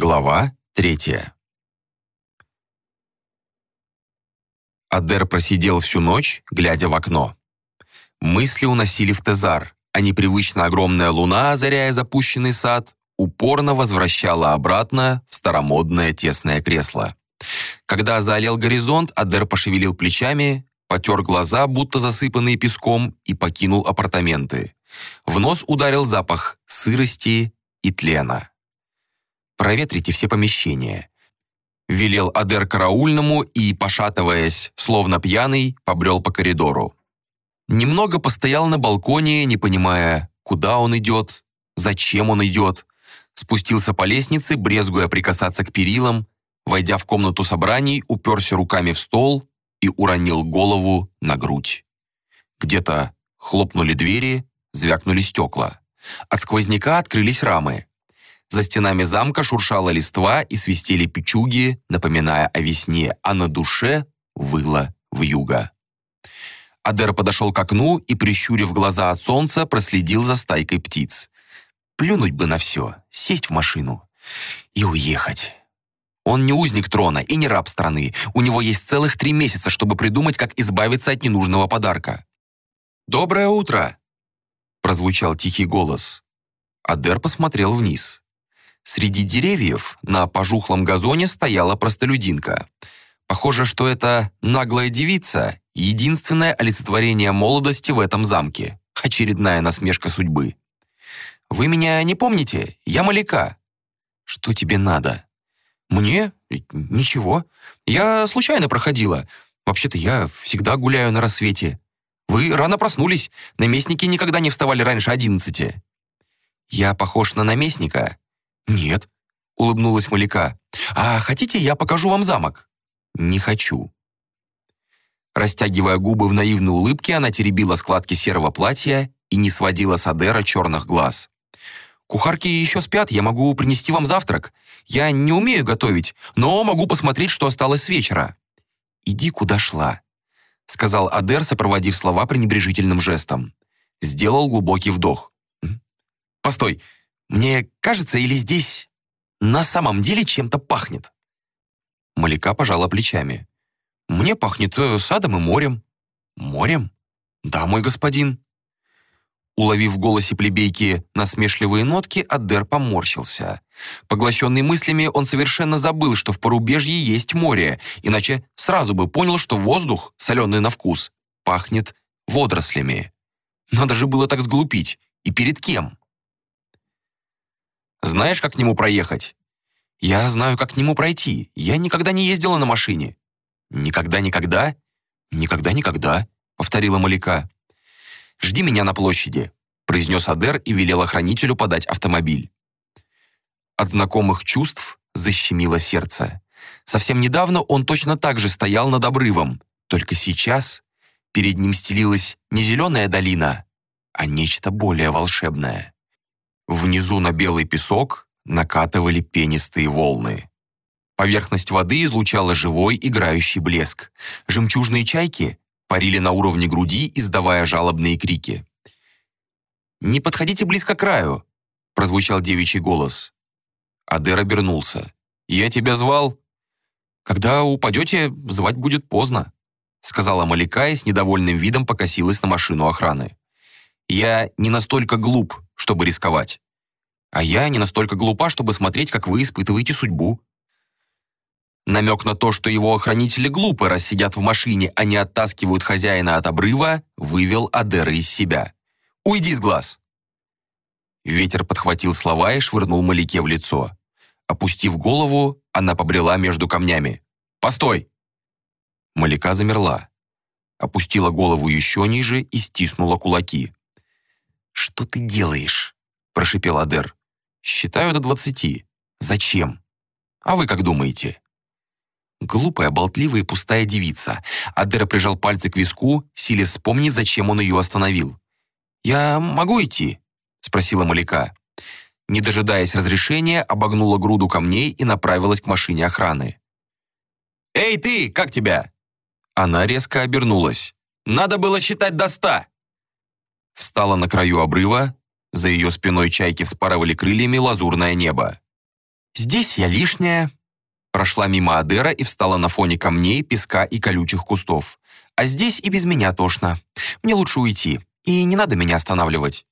Глава третья. Адер просидел всю ночь, глядя в окно. Мысли уносили в Тезар, а непривычно огромная луна, озаряя запущенный сад, упорно возвращала обратно в старомодное тесное кресло. Когда заолел горизонт, Адер пошевелил плечами, потер глаза, будто засыпанные песком, и покинул апартаменты. В нос ударил запах сырости и тлена. «Проветрите все помещения», — велел Адер караульному и, пошатываясь, словно пьяный, побрел по коридору. Немного постоял на балконе, не понимая, куда он идет, зачем он идет. Спустился по лестнице, брезгуя прикасаться к перилам, войдя в комнату собраний, уперся руками в стол и уронил голову на грудь. Где-то хлопнули двери, звякнули стекла. От сквозняка открылись рамы. За стенами замка шуршала листва и свистели печуги, напоминая о весне, а на душе выла вьюга. Адер подошел к окну и, прищурив глаза от солнца, проследил за стайкой птиц. Плюнуть бы на все, сесть в машину и уехать. Он не узник трона и не раб страны. У него есть целых три месяца, чтобы придумать, как избавиться от ненужного подарка. «Доброе утро!» прозвучал тихий голос. Адер посмотрел вниз. Среди деревьев на пожухлом газоне стояла простолюдинка. Похоже, что это наглая девица, единственное олицетворение молодости в этом замке. Очередная насмешка судьбы. «Вы меня не помните? Я Маляка». «Что тебе надо?» «Мне? Ничего. Я случайно проходила. Вообще-то я всегда гуляю на рассвете. Вы рано проснулись. Наместники никогда не вставали раньше одиннадцати». «Я похож на наместника?» «Нет», — улыбнулась Маляка. «А хотите, я покажу вам замок?» «Не хочу». Растягивая губы в наивной улыбке, она теребила складки серого платья и не сводила с Адера черных глаз. «Кухарки еще спят, я могу принести вам завтрак. Я не умею готовить, но могу посмотреть, что осталось с вечера». «Иди, куда шла», — сказал Адер, сопроводив слова пренебрежительным жестом. Сделал глубокий вдох. «Постой, мне кажется, или здесь на самом деле чем-то пахнет?» Маляка пожала плечами. «Мне пахнет э, садом и морем». «Морем?» «Да, мой господин». Уловив в голосе плебейки насмешливые нотки, Адер поморщился. Поглощенный мыслями, он совершенно забыл, что в порубежье есть море, иначе сразу бы понял, что воздух, соленый на вкус, пахнет водорослями. Надо же было так сглупить. И перед кем? Знаешь, как к нему проехать?» «Я знаю, как к нему пройти. Я никогда не ездила на машине». «Никогда-никогда?» «Никогда-никогда», — повторила Маляка. «Жди меня на площади», — произнес Адер и велел охранителю подать автомобиль. От знакомых чувств защемило сердце. Совсем недавно он точно так же стоял над обрывом, только сейчас перед ним стелилась не зеленая долина, а нечто более волшебное. Внизу на белый песок накатывали пенистые волны. Поверхность воды излучала живой играющий блеск. Жемчужные чайки парили на уровне груди, издавая жалобные крики. «Не подходите близко к краю!» — прозвучал девичий голос. Адер обернулся. «Я тебя звал?» «Когда упадете, звать будет поздно», — сказала Маляка и с недовольным видом покосилась на машину охраны. «Я не настолько глуп, чтобы рисковать. А я не настолько глупа, чтобы смотреть, как вы испытываете судьбу». Намек на то, что его охранители глупы, раз сидят в машине, а не оттаскивают хозяина от обрыва, вывел Адера из себя. «Уйди с глаз!» Ветер подхватил слова и швырнул Маляке в лицо. Опустив голову, она побрела между камнями. «Постой!» Маляка замерла. Опустила голову еще ниже и стиснула кулаки. «Что ты делаешь?» – прошипел Адер. «Считаю до двадцати. Зачем? А вы как думаете?» Глупая, болтливая и пустая девица. Адера прижал пальцы к виску, силе вспомнить, зачем он ее остановил. «Я могу идти?» – спросила Маляка. Не дожидаясь разрешения, обогнула груду камней и направилась к машине охраны. «Эй, ты, как тебя?» Она резко обернулась. «Надо было считать до ста!» Встала на краю обрыва, за ее спиной чайки вспарывали крыльями лазурное небо. Здесь я лишняя. Прошла мимо Адера и встала на фоне камней, песка и колючих кустов. А здесь и без меня тошно. Мне лучше уйти, и не надо меня останавливать.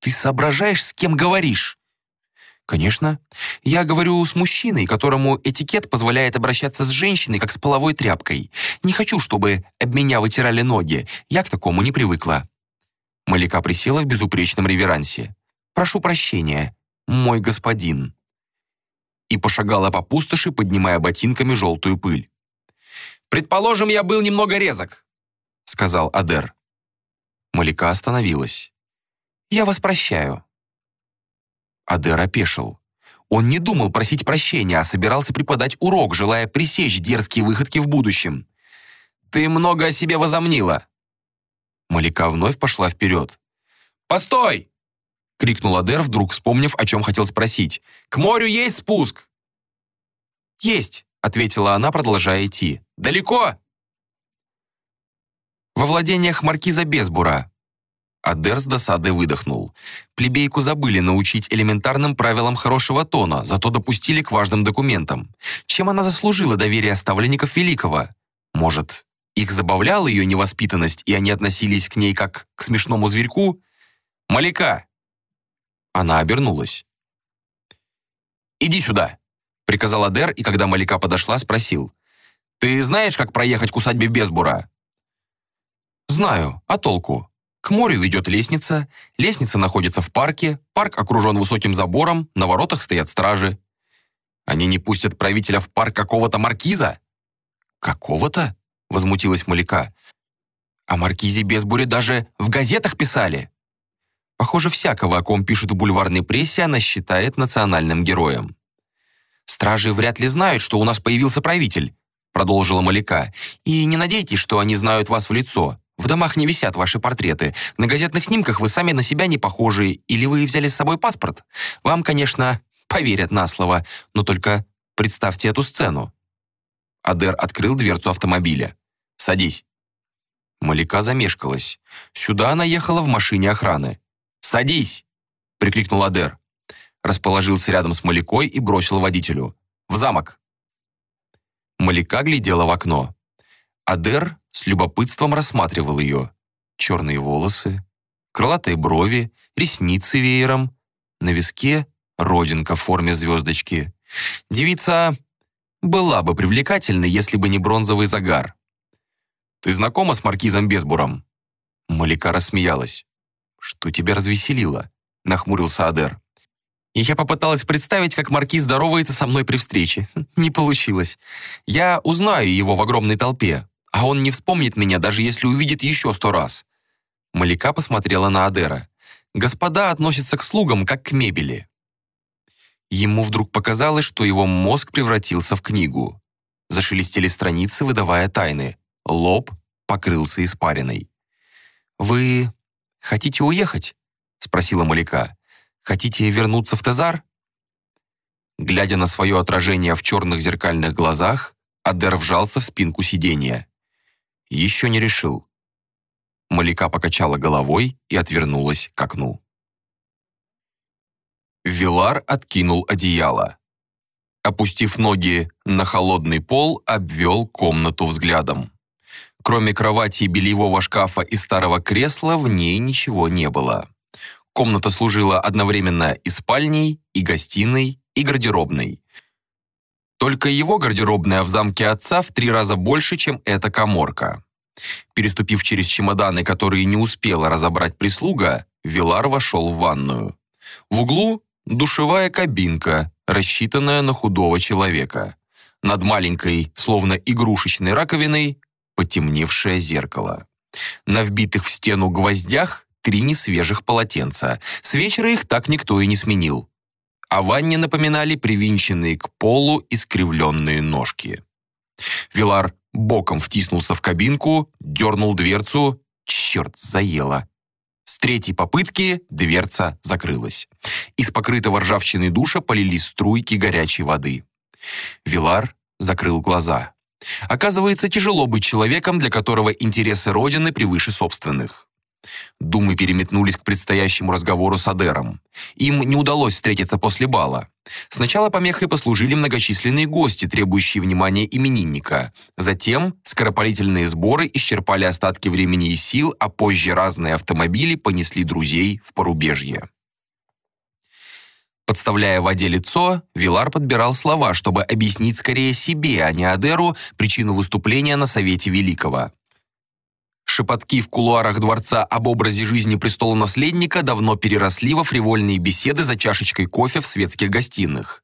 Ты соображаешь, с кем говоришь? Конечно. Я говорю с мужчиной, которому этикет позволяет обращаться с женщиной, как с половой тряпкой. Не хочу, чтобы об меня вытирали ноги. Я к такому не привыкла. Малика присела в безупречном реверансе. «Прошу прощения, мой господин». И пошагала по пустоши, поднимая ботинками желтую пыль. «Предположим, я был немного резок», — сказал Адер. Малика остановилась. «Я вас прощаю». Адер опешил. Он не думал просить прощения, а собирался преподать урок, желая пресечь дерзкие выходки в будущем. «Ты много о себе возомнила!» Малика вновь пошла вперед. «Постой!» — крикнул Адер, вдруг вспомнив, о чем хотел спросить. «К морю есть спуск?» «Есть!» — ответила она, продолжая идти. «Далеко?» «Во владениях маркиза Безбура», Адер с досадой выдохнул. Плебейку забыли научить элементарным правилам хорошего тона, зато допустили к важным документам. Чем она заслужила доверие ставленников Великого? Может, их забавляла ее невоспитанность, и они относились к ней как к смешному зверьку? «Маляка!» Она обернулась. «Иди сюда!» — приказал Адер, и когда Маляка подошла, спросил. «Ты знаешь, как проехать к усадьбе Безбура?» «Знаю. А толку?» К морю ведет лестница, лестница находится в парке, парк окружен высоким забором, на воротах стоят стражи. Они не пустят правителя в парк какого-то маркиза? Какого-то? Возмутилась Маляка. О маркизе Безбуре даже в газетах писали. Похоже, всякого, о ком пишут в бульварной прессе, она считает национальным героем. «Стражи вряд ли знают, что у нас появился правитель», продолжила Маляка. «И не надейтесь, что они знают вас в лицо. В домах не висят ваши портреты. На газетных снимках вы сами на себя не похожи, или вы взяли с собой паспорт. Вам, конечно, поверят на слово, но только представьте эту сцену. Адер открыл дверцу автомобиля. «Садись». Малика замешкалась. Сюда она ехала в машине охраны. «Садись!» — прикрикнул Адер. Расположился рядом с Маликой и бросил водителю. «В замок!» Малика глядела в окно. Адер с любопытством рассматривал ее. Черные волосы, крылатые брови, ресницы веером, на виске родинка в форме звездочки. Девица была бы привлекательной, если бы не бронзовый загар. «Ты знакома с маркизом Безбуром?» Малика рассмеялась. «Что тебя развеселило?» — нахмурился Адер. И я попыталась представить, как маркиз здоровается со мной при встрече. Не получилось. Я узнаю его в огромной толпе а он не вспомнит меня, даже если увидит еще сто раз». Малика посмотрела на Адера. «Господа относятся к слугам, как к мебели». Ему вдруг показалось, что его мозг превратился в книгу. Зашелестели страницы, выдавая тайны. Лоб покрылся испариной. «Вы хотите уехать?» — спросила Малика. «Хотите вернуться в Тезар?» Глядя на свое отражение в черных зеркальных глазах, Адер вжался в спинку сиденья. Еще не решил. Малика покачала головой и отвернулась к окну. Вилар откинул одеяло. Опустив ноги на холодный пол, обвел комнату взглядом. Кроме кровати, бельевого шкафа и старого кресла, в ней ничего не было. Комната служила одновременно и спальней, и гостиной, и гардеробной. Только его гардеробная в замке отца в три раза больше, чем эта коморка. Переступив через чемоданы, которые не успела разобрать прислуга, Вилар вошел в ванную. В углу душевая кабинка, рассчитанная на худого человека. Над маленькой, словно игрушечной раковиной, потемневшее зеркало. На вбитых в стену гвоздях три несвежих полотенца. С вечера их так никто и не сменил о ванне напоминали привинченные к полу искривленные ножки. Вилар боком втиснулся в кабинку, дернул дверцу. Черт, заело. С третьей попытки дверца закрылась. Из покрытого ржавчиной душа полились струйки горячей воды. Вилар закрыл глаза. Оказывается, тяжело быть человеком, для которого интересы Родины превыше собственных. Думы переметнулись к предстоящему разговору с Адером. Им не удалось встретиться после бала. Сначала помехой послужили многочисленные гости, требующие внимания именинника. Затем скоропалительные сборы исчерпали остатки времени и сил, а позже разные автомобили понесли друзей в порубежье. Подставляя воде лицо, Вилар подбирал слова, чтобы объяснить скорее себе, а не Адеру, причину выступления на Совете Великого. Шепотки в кулуарах дворца об образе жизни престола-наследника давно переросли во фривольные беседы за чашечкой кофе в светских гостиных.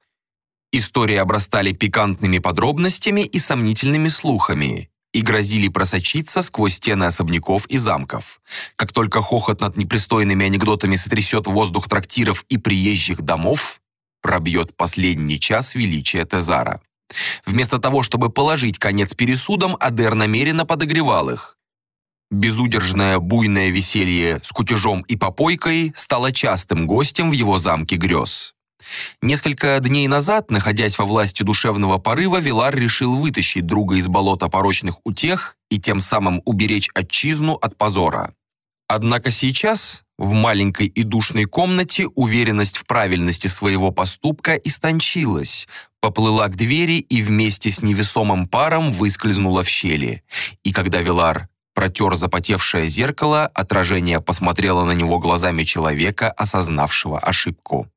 Истории обрастали пикантными подробностями и сомнительными слухами и грозили просочиться сквозь стены особняков и замков. Как только хохот над непристойными анекдотами сотрясет воздух трактиров и приезжих домов, пробьет последний час величия Тезара. Вместо того, чтобы положить конец пересудам, Адер намеренно подогревал их. Безудержное буйное веселье с кутежом и попойкой стало частым гостем в его замке грез. Несколько дней назад, находясь во власти душевного порыва, Вилар решил вытащить друга из болота порочных утех и тем самым уберечь отчизну от позора. Однако сейчас, в маленькой и душной комнате, уверенность в правильности своего поступка истончилась, поплыла к двери и вместе с невесомым паром выскользнула в щели. И когда Вилар протер запотевшее зеркало, отражение посмотрело на него глазами человека, осознавшего ошибку.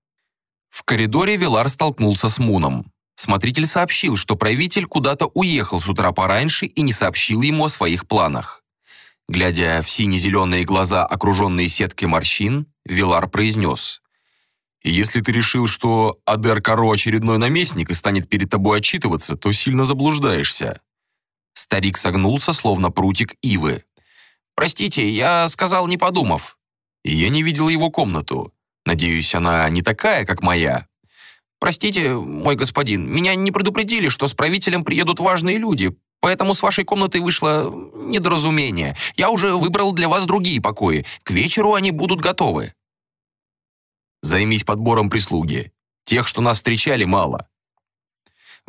В коридоре Вилар столкнулся с Муном. Смотритель сообщил, что правитель куда-то уехал с утра пораньше и не сообщил ему о своих планах. Глядя в сине-зеленые глаза, окруженные сеткой морщин, Вилар произнес. «Если ты решил, что Адер Каро очередной наместник и станет перед тобой отчитываться, то сильно заблуждаешься». Старик согнулся, словно прутик ивы. «Простите, я сказал, не подумав». Я не видел его комнату. Надеюсь, она не такая, как моя. Простите, мой господин, меня не предупредили, что с правителем приедут важные люди, поэтому с вашей комнатой вышло недоразумение. Я уже выбрал для вас другие покои. К вечеру они будут готовы. Займись подбором прислуги. Тех, что нас встречали, мало.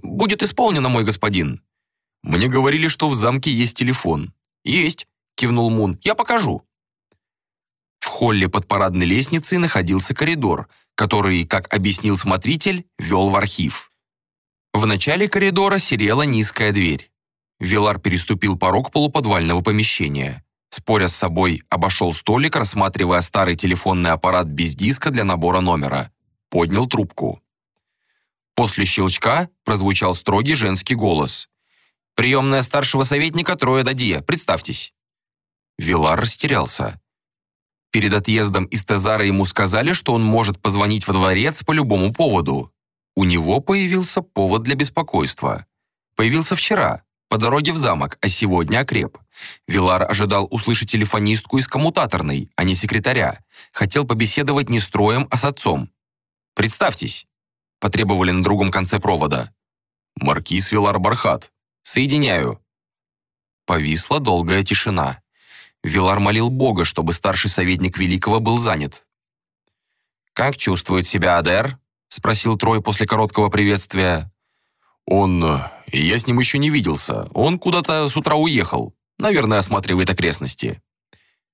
Будет исполнено, мой господин. Мне говорили, что в замке есть телефон. Есть, кивнул Мун. Я покажу. Холле под парадной лестницей находился коридор, который, как объяснил смотритель, вел в архив. В начале коридора серела низкая дверь. Вилар переступил порог полуподвального помещения. Споря с собой, обошел столик, рассматривая старый телефонный аппарат без диска для набора номера. Поднял трубку. После щелчка прозвучал строгий женский голос. «Приемная старшего советника Троя Дадье, представьтесь». Вилар растерялся. Перед отъездом из Тезара ему сказали, что он может позвонить во дворец по любому поводу. У него появился повод для беспокойства. Появился вчера, по дороге в замок, а сегодня окреп. Вилар ожидал услышать телефонистку из коммутаторной, а не секретаря. Хотел побеседовать не с Троем, а с отцом. «Представьтесь», — потребовали на другом конце провода. «Маркиз Вилар Бархат. Соединяю». Повисла долгая тишина. Вилар молил Бога, чтобы старший советник Великого был занят. «Как чувствует себя Адер?» — спросил Трой после короткого приветствия. «Он... Я с ним еще не виделся. Он куда-то с утра уехал. Наверное, осматривает окрестности».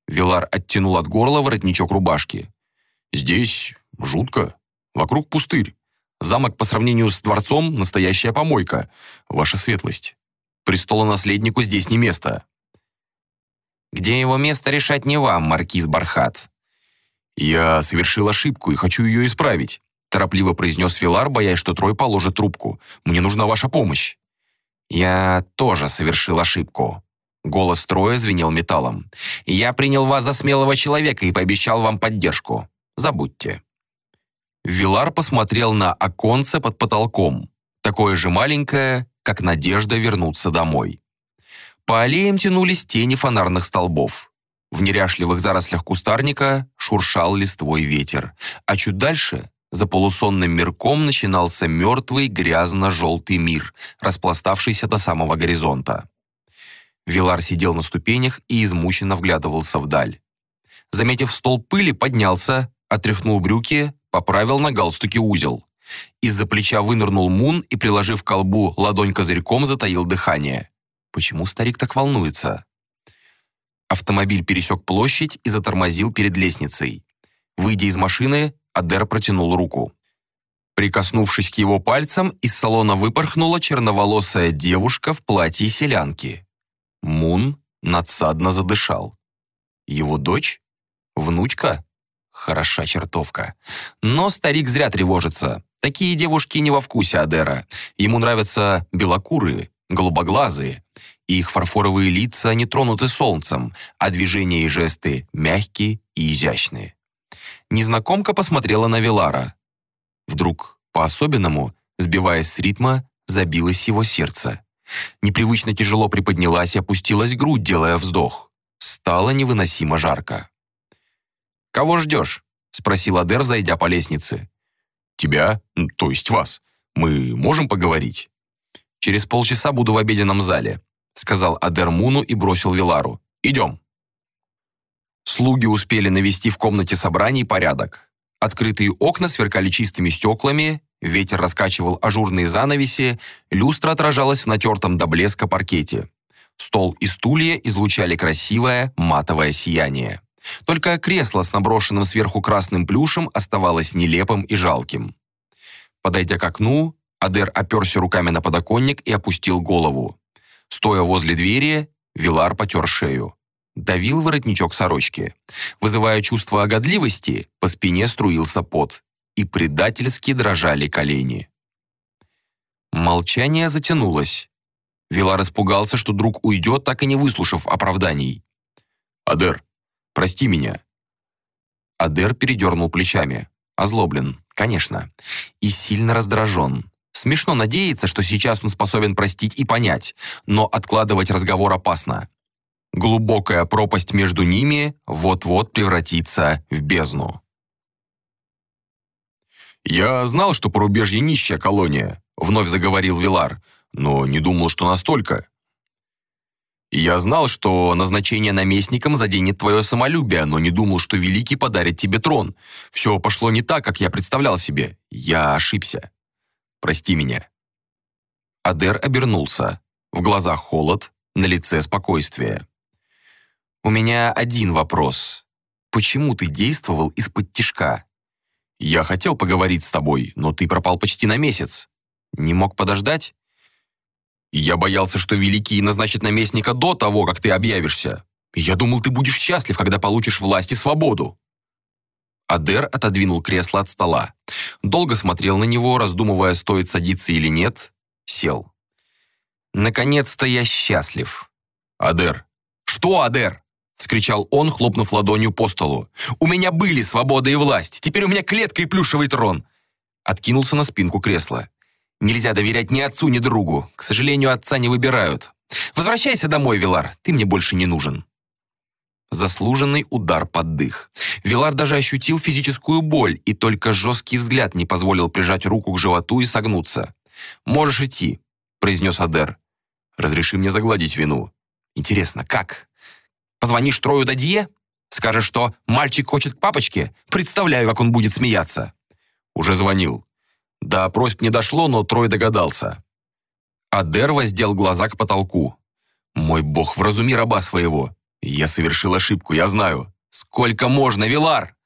Вилар оттянул от горла воротничок рубашки. «Здесь жутко. Вокруг пустырь. Замок по сравнению с дворцом — настоящая помойка. Ваша светлость. Престолонаследнику здесь не место. Где его место решать не вам, маркиз Бархат». «Я совершил ошибку и хочу ее исправить», торопливо произнес Филар, боясь, что Трой положит трубку. «Мне нужна ваша помощь». «Я тоже совершил ошибку». Голос Троя звенел металлом. «Я принял вас за смелого человека и пообещал вам поддержку. Забудьте». Вилар посмотрел на оконце под потолком, такое же маленькое, как надежда вернуться домой. По аллеям тянулись тени фонарных столбов. В неряшливых зарослях кустарника шуршал листвой ветер, а чуть дальше, за полусонным мирком, начинался мертвый грязно-желтый мир, распластавшийся до самого горизонта. Вилар сидел на ступенях и измученно вглядывался вдаль. Заметив стол пыли, поднялся, отряхнул брюки, поправил на галстуке узел. Из-за плеча вынырнул Мун и, приложив к колбу ладонь козырьком, затаил дыхание. Почему старик так волнуется? Автомобиль пересек площадь и затормозил перед лестницей. Выйдя из машины, Адер протянул руку. Прикоснувшись к его пальцам, из салона выпорхнула черноволосая девушка в платье селянки. Мун надсадно задышал. Его дочь? Внучка? Хороша чертовка. Но старик зря тревожится. Такие девушки не во вкусе Адера. Ему нравятся белокурые, голубоглазые. Их фарфоровые лица не тронуты солнцем, а движения и жесты мягкие и изящные. Незнакомка посмотрела на Велара. Вдруг, по-особенному, сбиваясь с ритма, забилось его сердце. Непривычно тяжело приподнялась и опустилась грудь, делая вздох. Стало невыносимо жарко. «Кого ждешь?» — спросил Адер, зайдя по лестнице. «Тебя, то есть вас. Мы можем поговорить?» «Через полчаса буду в обеденном зале», — сказал Адер Муну и бросил Вилару. «Идем». Слуги успели навести в комнате собраний порядок. Открытые окна сверкали чистыми стеклами, ветер раскачивал ажурные занавеси, люстра отражалась в натертом до блеска паркете. Стол и стулья излучали красивое матовое сияние. Только кресло с наброшенным сверху красным плюшем оставалось нелепым и жалким. Подойдя к окну, Адер оперся руками на подоконник и опустил голову. Стоя возле двери, Вилар потер шею. Давил воротничок сорочки. Вызывая чувство огодливости, по спине струился пот, и предательски дрожали колени. Молчание затянулось. Вилар испугался, что друг уйдет, так и не выслушав оправданий. «Адер, Прости меня». Адер передернул плечами. Озлоблен, конечно. И сильно раздражен. Смешно надеяться, что сейчас он способен простить и понять, но откладывать разговор опасно. Глубокая пропасть между ними вот-вот превратится в бездну. «Я знал, что порубежье нищая колония», — вновь заговорил Вилар, «но не думал, что настолько. Я знал, что назначение наместником заденет твое самолюбие, но не думал, что Великий подарит тебе трон. Все пошло не так, как я представлял себе. Я ошибся. Прости меня». Адер обернулся. В глазах холод, на лице спокойствие. «У меня один вопрос. Почему ты действовал из-под тишка? Я хотел поговорить с тобой, но ты пропал почти на месяц. Не мог подождать?» Я боялся, что Великий назначит наместника до того, как ты объявишься. Я думал, ты будешь счастлив, когда получишь власть и свободу». Адер отодвинул кресло от стола. Долго смотрел на него, раздумывая, стоит садиться или нет. Сел. «Наконец-то я счастлив». «Адер». «Что, Адер?» — скричал он, хлопнув ладонью по столу. «У меня были свобода и власть. Теперь у меня клетка и плюшевый трон». Откинулся на спинку кресла. Нельзя доверять ни отцу, ни другу. К сожалению, отца не выбирают. Возвращайся домой, Вилар, ты мне больше не нужен. Заслуженный удар под дых. Вилар даже ощутил физическую боль, и только жесткий взгляд не позволил прижать руку к животу и согнуться. «Можешь идти», — произнес Адер. «Разреши мне загладить вину». «Интересно, как? Позвонишь Трою Дадье? Скажешь, что мальчик хочет к папочке? Представляю, как он будет смеяться». «Уже звонил. До просьб не дошло, но Трой догадался. Адер воздел глаза к потолку. «Мой бог, вразуми раба своего. Я совершил ошибку, я знаю. Сколько можно, Вилар?»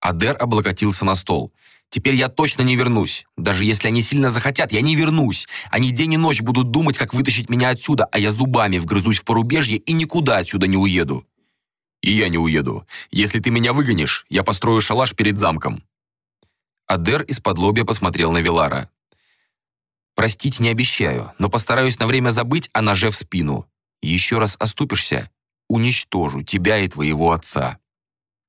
Адер облокотился на стол. «Теперь я точно не вернусь. Даже если они сильно захотят, я не вернусь. Они день и ночь будут думать, как вытащить меня отсюда, а я зубами вгрызусь в порубежье и никуда отсюда не уеду». «И я не уеду. Если ты меня выгонишь, я построю шалаш перед замком. Адер из-под лобья посмотрел на Вилара. «Простить не обещаю, но постараюсь на время забыть о ноже в спину. Еще раз оступишься — уничтожу тебя и твоего отца».